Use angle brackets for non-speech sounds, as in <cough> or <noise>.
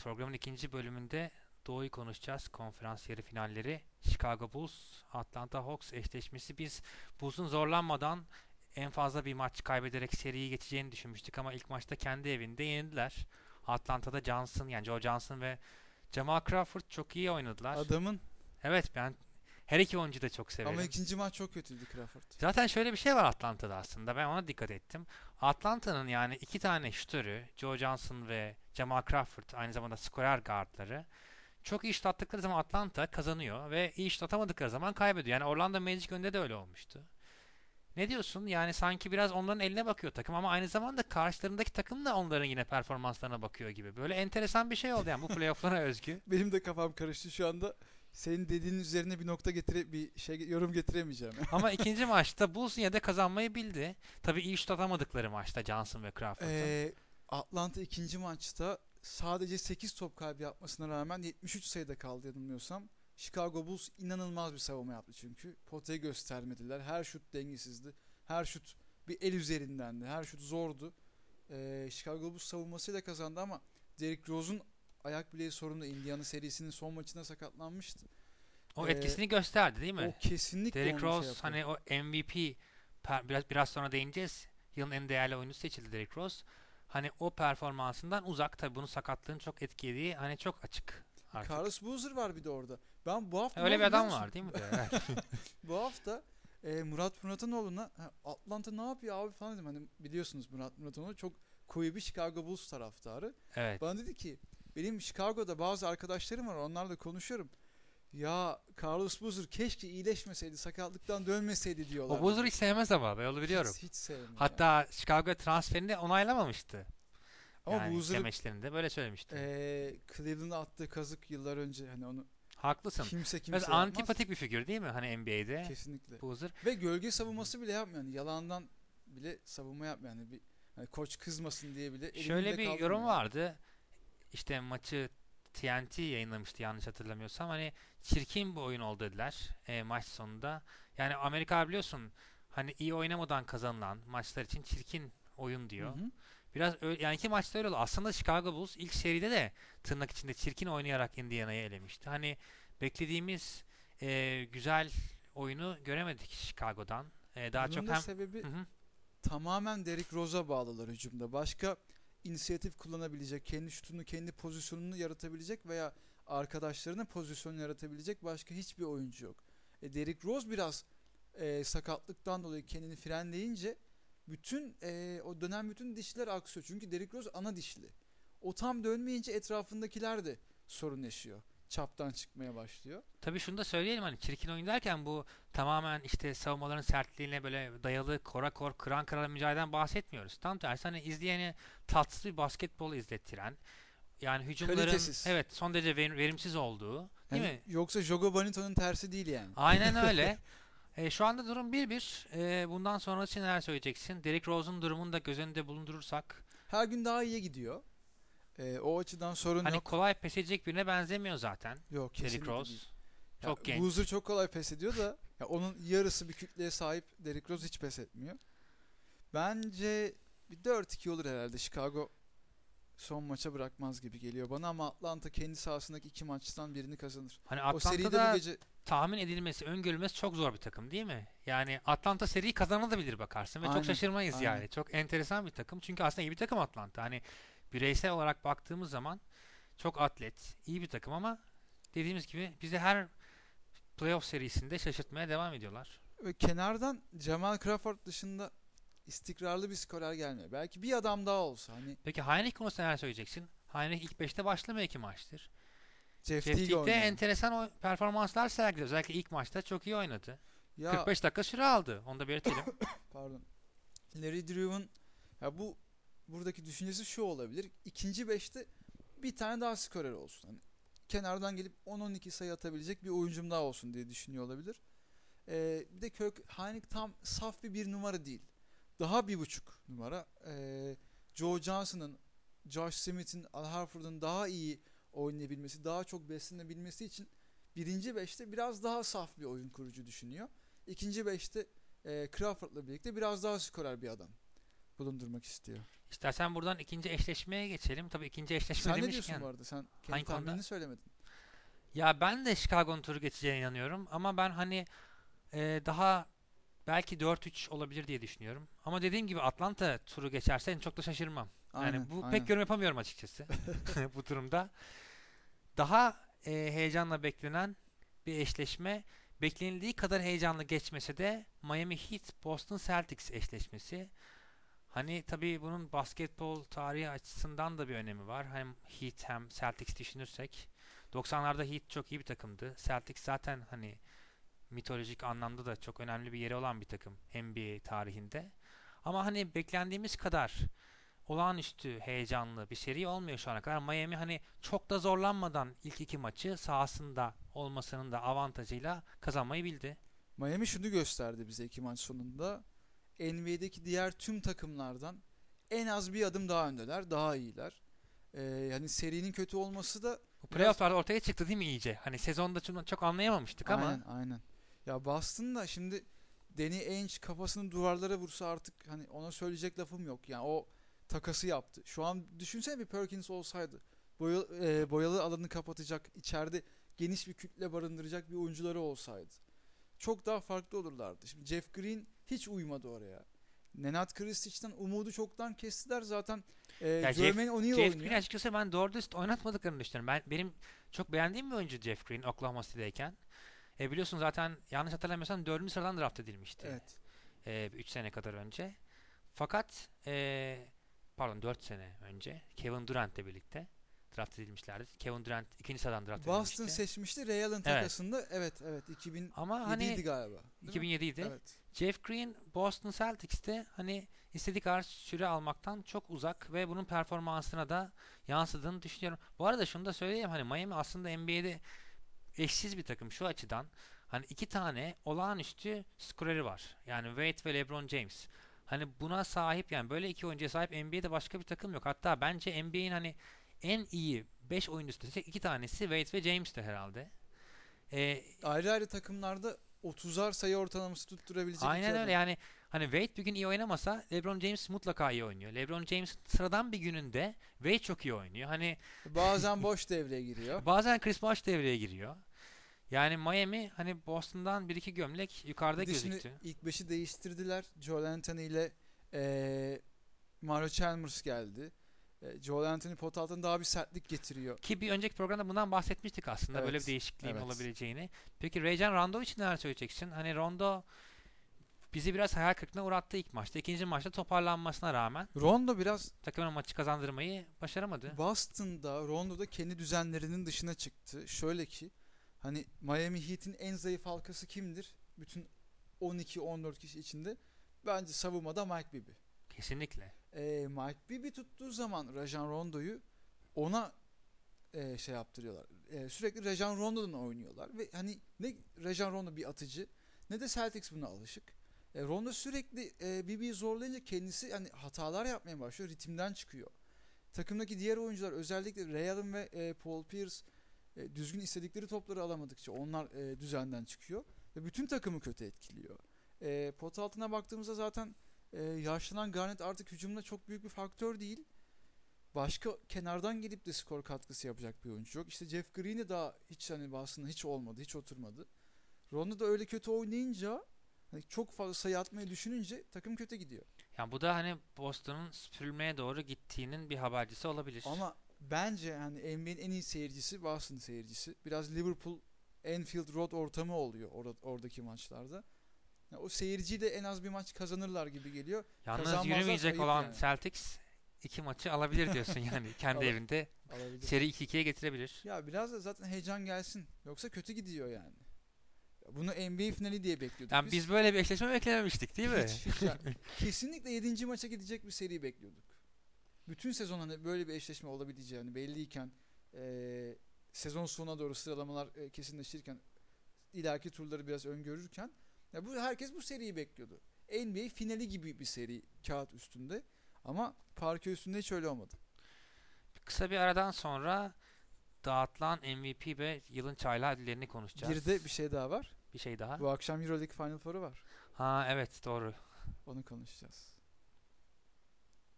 Programın ikinci bölümünde Doğu'yu konuşacağız. Konferans yarı finalleri. Chicago Bulls, Atlanta Hawks eşleşmesi. Biz Bulls'un zorlanmadan en fazla bir maç kaybederek seriyi geçeceğini düşünmüştük ama ilk maçta kendi evinde yenildiler. Atlanta'da Johnson yani Joe Johnson ve Jamal Crawford çok iyi oynadılar. Adamın Evet ben her iki oyuncuyu da çok severim. ama ikinci maç çok kötüydü Crawford. Zaten şöyle bir şey var Atlanta'da aslında. Ben ona dikkat ettim. Atlanta'nın yani iki tane şutörü, Joe Johnson ve Jamal Crawford aynı zamanda skorer guardları. Çok iyi şut zaman Atlanta kazanıyor ve iyi şut atamadıkları zaman kaybediyor. Yani Orlando Magic önünde de öyle olmuştu. Ne diyorsun? Yani sanki biraz onların eline bakıyor takım ama aynı zamanda karşılarındaki takım da onların yine performanslarına bakıyor gibi. Böyle enteresan bir şey oldu yani bu <laughs> playoff'lara özgü. Benim de kafam karıştı şu anda. Senin dediğin üzerine bir nokta getire bir şey yorum getiremeyeceğim. <laughs> Ama ikinci <laughs> maçta Bulls yine de kazanmayı bildi. Tabii iyi şut atamadıkları maçta Johnson ve Crawford'ın. Ee, Atlanta ikinci maçta sadece 8 top kaybı yapmasına rağmen 73 sayıda kaldı yanılmıyorsam. Chicago Bulls inanılmaz bir savunma yaptı çünkü. Potayı göstermediler. Her şut dengesizdi. Her şut bir el üzerindendi. Her şut zordu. Ee, Chicago Bulls savunmasıyla kazandı ama Derrick Rose'un ayak bileği sorunlu. Indiana serisinin son maçında sakatlanmıştı. o ee, etkisini gösterdi değil mi? O kesinlikle Derrick onu Rose şey hani o MVP biraz biraz sonra değineceğiz. Yılın en değerli oyuncusu seçildi Derrick Rose. Hani o performansından uzak tabii bunun sakatlığın çok etkilediği hani çok açık artık. Carlos Boozer var bir de orada. Ben bu hafta Öyle bir adam var değil mi? <laughs> <laughs> Bu hafta e, Murat Muratanoğlu'na "Ha, Atlanta ne yapıyor abi falan dedim. Hani biliyorsunuz Murat Muratanoğlu çok koyu bir Chicago Bulls taraftarı. evet. Bana dedi ki benim Chicago'da bazı arkadaşlarım var onlarla konuşuyorum. Ya Carlos Boozer keşke iyileşmeseydi sakatlıktan dönmeseydi diyorlar. O Boozer'ı hiç sevmez ama ben onu biliyorum. Hiç, hiç sevmiyor. Hatta Chicago transferini onaylamamıştı. Ama yani demeçlerinde böyle söylemişti. e, Cleveland'a attığı kazık yıllar önce hani onu Haklısın. kimse kimse Biraz yapmaz. antipatik bir figür değil mi hani NBA'de? Kesinlikle. Boozer. Ve gölge savunması bile yapmıyor. Yani yalandan bile savunma yapmıyor. Yani bir hani koç kızmasın diye bile Şöyle bir yorum vardı. İşte maçı TNT yayınlamıştı yanlış hatırlamıyorsam. Hani çirkin bir oyun oldu dediler e, maç sonunda. Yani Amerika biliyorsun hani iyi oynamadan kazanılan maçlar için çirkin oyun diyor. Hı hı. Biraz öyle, yani iki maçta öyle oldu. Aslında Chicago Bulls ilk seride de tırnak içinde çirkin oynayarak Indiana'yı elemişti. Hani beklediğimiz e, güzel oyunu göremedik Chicago'dan. E, daha Bunun çok hem sebebi Hı hı. tamamen Derrick Rose'a bağlılar hücumda. Başka inisiyatif kullanabilecek, kendi şutunu, kendi pozisyonunu yaratabilecek veya arkadaşlarının pozisyonunu yaratabilecek başka hiçbir oyuncu yok. E, Derrick Rose biraz e, sakatlıktan dolayı kendini frenleyince bütün e, o dönen bütün dişler aksıyor. Çünkü Derrick Rose ana dişli. O tam dönmeyince etrafındakiler de sorun yaşıyor. Çaptan çıkmaya başlıyor. Tabii şunu da söyleyelim hani çirkin oyun derken bu tamamen işte savunmaların sertliğine böyle dayalı kora kor kıran kıran mücadeleden bahsetmiyoruz. Tam tersi hani izleyeni tatsız bir basketbol izlettiren yani hücumların Kalitesiz. evet son derece verim- verimsiz olduğu değil Yani mi? Yoksa Jogo Bonito'nun tersi değil yani. Aynen öyle. <laughs> E, şu anda durum 1-1. E, bundan sonra için neler söyleyeceksin? Derrick Rose'un durumunu da göz önünde bulundurursak Her gün daha iyiye gidiyor. Ee, o açıdan sorun hani yok. kolay pes edecek birine benzemiyor zaten. Yok Derrick Rose. değil. Çok ya, genç. Boozer çok kolay pes ediyor da <laughs> ya onun yarısı bir kütleye sahip Derrick Rose hiç pes etmiyor. Bence bir 4-2 olur herhalde. Chicago son maça bırakmaz gibi geliyor bana ama Atlanta kendi sahasındaki iki maçtan birini kazanır. Hani o Atlanta'da gece tahmin edilmesi, öngörülmesi çok zor bir takım değil mi? Yani Atlanta seriyi kazanabilir bakarsın ve Aynen, çok şaşırmayız aynen. yani. Çok enteresan bir takım. Çünkü aslında iyi bir takım Atlanta. Hani bireysel olarak baktığımız zaman çok atlet, iyi bir takım ama dediğimiz gibi bizi her playoff serisinde şaşırtmaya devam ediyorlar. ve kenardan Jamal Crawford dışında istikrarlı bir skorer gelmiyor. Belki bir adam daha olsa hani Peki Heinrich konusunda neler söyleyeceksin? Heinrich ilk 5'te başlamıyor iki maçtır. Jeff, enteresan performanslar sergiledi. Özellikle ilk maçta çok iyi oynadı. Ya 45 dakika süre aldı. Onu da belirtelim. <coughs> pardon. Larry Drew'un ya bu buradaki düşüncesi şu olabilir. İkinci beşte bir tane daha skorer olsun. Hani kenardan gelip 10-12 sayı atabilecek bir oyuncum daha olsun diye düşünüyor olabilir. Ee, bir de Kirk Heinrich tam saf bir bir numara değil. Daha bir buçuk numara. Ee, Joe Johnson'ın, Josh Smith'in, Al Harford'un daha iyi oynayabilmesi, daha çok beslenebilmesi için birinci beşte biraz daha saf bir oyun kurucu düşünüyor. İkinci beşte e, Crawford'la birlikte biraz daha skorer bir adam. Bulundurmak istiyor. İstersen buradan ikinci eşleşmeye geçelim. Tabii ikinci eşleşme Sen ne demişken. diyorsun bu arada? Sen kendi Hangi konuda? tahminini söylemedin. Ya ben de Chicago'nun turu geçeceğine inanıyorum ama ben hani e, daha belki 4-3 olabilir diye düşünüyorum. Ama dediğim gibi Atlanta turu geçerse çok da şaşırmam. Aynen, yani bu aynen. pek yorum yapamıyorum açıkçası <laughs> <laughs> bu durumda. Daha e, heyecanla beklenen bir eşleşme. Beklenildiği kadar heyecanlı geçmese de Miami Heat Boston Celtics eşleşmesi. Hani tabii bunun basketbol tarihi açısından da bir önemi var. Hem Heat hem Celtics düşünürsek. 90'larda Heat çok iyi bir takımdı. Celtics zaten hani mitolojik anlamda da çok önemli bir yeri olan bir takım NBA tarihinde. Ama hani beklendiğimiz kadar olağanüstü heyecanlı bir seri olmuyor şu ana kadar. Miami hani çok da zorlanmadan ilk iki maçı sahasında olmasının da avantajıyla kazanmayı bildi. Miami şunu gösterdi bize iki maç sonunda. NBA'deki diğer tüm takımlardan en az bir adım daha öndeler, daha iyiler. Ee, yani serinin kötü olması da Bu playofflarda ortaya çıktı değil mi iyice? Hani sezonda çok, çok anlayamamıştık ama aynen aynen. Ya Boston da şimdi Danny Ainge kafasını duvarlara vursa artık hani ona söyleyecek lafım yok. Yani o takası yaptı. Şu an düşünsene bir Perkins olsaydı. Boya, e, boyalı alanı kapatacak, içeride geniş bir kütle barındıracak bir oyuncuları olsaydı. Çok daha farklı olurlardı. Şimdi Jeff Green hiç uymadı oraya. Nenad Kristic'ten umudu çoktan kestiler zaten. E, Ya Jeff- Jermaine O'Neal Jeff. Green açıkçası ben doğru dürüst oynatmadıklarını düşünüyorum. Ben benim çok beğendiğim bir oyuncu Jeff Green Oklahoma City'deyken. E biliyorsun zaten yanlış hatırlamıyorsam 4. sıradan draft edilmişti. Evet. 3 sene kadar önce. Fakat e, pardon 4 sene önce Kevin Durant'le birlikte draft edilmişlerdi. Kevin Durant ikinci sıradan draft Boston edilmişti. seçmişti. Real'ın Evet. takasında evet evet 2007'ydi Ama hani galiba. değil mi? 2007 idi. Evet. Jeff Green Boston Celtics'te hani istediği kadar süre almaktan çok uzak ve bunun performansına da yansıdığını düşünüyorum. Bu arada şunu da söyleyeyim hani Miami aslında NBA'de eşsiz bir takım şu açıdan. Hani iki tane olağanüstü skoreri var. Yani Wade ve LeBron James. Hani buna sahip yani böyle iki oyuncuya sahip NBA'de başka bir takım yok. Hatta bence NBA'in hani en iyi 5 oyuncusu desek iki tanesi Wade ve James'ti herhalde. Ee, Ayrı ayrı takımlarda 30'ar sayı ortalaması tutturabilecek Aynen öyle yani hani Wade bir gün iyi oynamasa LeBron James mutlaka iyi oynuyor. LeBron James sıradan bir gününde Wade çok iyi oynuyor. Hani Bazen <laughs> boş devreye giriyor. bazen Chris Bosh devreye giriyor. Yani Miami hani Boston'dan bir iki gömlek yukarıda gözüktü. ilk beşi değiştirdiler. Joel Anthony ile eee Mario Chalmers geldi. E, Joel Anthony pot altına daha bir sertlik getiriyor. Ki bir önceki programda bundan bahsetmiştik aslında böyle Evet, bir değişikliğin evet. olabileceğini. Peki Rajon Rondo için neler söyleyeceksin? Hani Rondo bizi biraz hayal kırıklığına uğrattı ilk maçta. İkinci maçta toparlanmasına rağmen Rondo biraz takımın maçı kazandırmayı başaramadı. Boston'da Rondo'da kendi düzenlerinin dışına çıktı. Şöyle ki hani Miami Heat'in en zayıf halkası kimdir? Bütün 12-14 kişi içinde bence savunmada Mike Bibby. Kesinlikle. E, Mike Bibby tuttuğu zaman Rajon Rondo'yu ona e, şey yaptırıyorlar. E, sürekli Rajon Rondo'dan oynuyorlar ve hani ne Rajon Rondo bir atıcı ne de Celtics buna alışık. E, Rondo sürekli e, Bibby'yi zorlayınca kendisi hani hatalar yapmaya başlıyor, ritimden çıkıyor. Takımdaki diğer oyuncular özellikle Ray Allen ve e, Paul Pierce e, düzgün istedikleri topları alamadıkça onlar e, düzenden çıkıyor ve bütün takımı kötü etkiliyor. E, pot altına baktığımızda zaten e, yaşlanan Garnett artık hücumda çok büyük bir faktör değil. Başka kenardan gelip de skor katkısı yapacak bir oyuncu yok. İşte Jeff Green'i daha hiç hani aslında hiç olmadı, hiç oturmadı. Rondo da öyle kötü oynayınca hani çok fazla sayı atmayı düşününce takım kötü gidiyor. Yani bu da hani Boston'un süpürülmeye doğru gittiğinin bir habercisi olabilir. Ama bence hani NBA'nin en iyi seyircisi Boston seyircisi. Biraz Liverpool Anfield Road ortamı oluyor orada, oradaki maçlarda. Yani o seyirciyle en az bir maç kazanırlar gibi geliyor. Yalnız yürümeyecek olan yani. Celtics iki maçı alabilir diyorsun yani <laughs> kendi evinde. Alabilir. Seri 2-2'ye getirebilir. Ya biraz da zaten heyecan gelsin. Yoksa kötü gidiyor yani. Ya Bunu NBA finali diye bekliyorduk. Yani biz böyle bir eşleşme beklememiştik değil mi? Hiç, hiç yani. <laughs> Kesinlikle 7. maça gidecek bir seri bekliyorduk. Bütün sezon hani böyle bir eşleşme olabileceği hani belliyken eee, sezon sonuna doğru sıralamalar e, kesinleşirken ileriki turları biraz öngörürken ya bu herkes bu seriyi bekliyordu. NBA finali gibi bir seri kağıt üstünde ama parke üstünde hiç öyle olmadı. Kısa bir aradan sonra dağıtılan MVP ve yılın çaylağı ödüllerini konuşacağız. Bir de bir şey daha var. Bir şey daha. Bu akşam EuroLeague Final Four'u var. Ha evet doğru. Onu konuşacağız.